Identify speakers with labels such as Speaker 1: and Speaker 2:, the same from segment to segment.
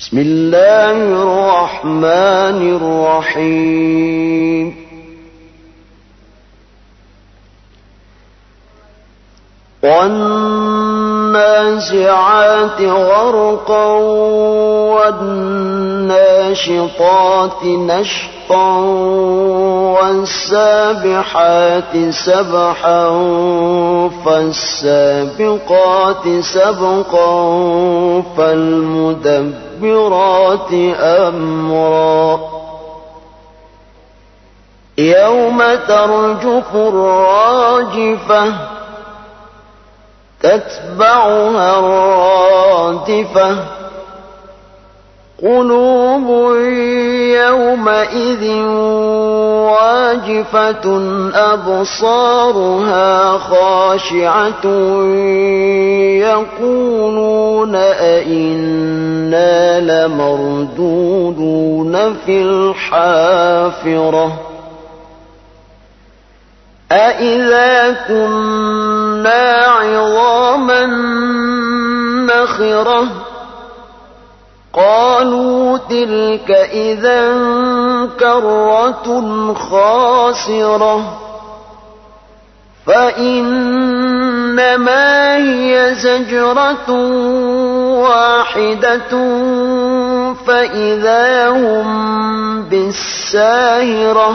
Speaker 1: بسم الله الرحمن الرحيم. والنازعات غرقا والناشطات نشطا والسابحات سبحا فالسابقات سبقا فالمدبرات أمرا يوم ترجف الراجفة تتبعها الرادفة قلوب يومئذ واجفة أبصارها خاشعة يقولون أئنا لمردودون في الحافرة. أئذا كنا عظاما نخرة قالوا تلك إذا كرة خاسرة فإنما هي زجرة واحدة فإذا هم بالساهرة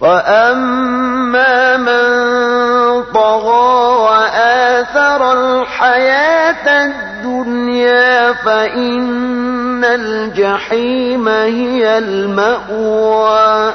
Speaker 1: فأما من طغى وآثر الحياة الدنيا فإن الجحيم هي المأوى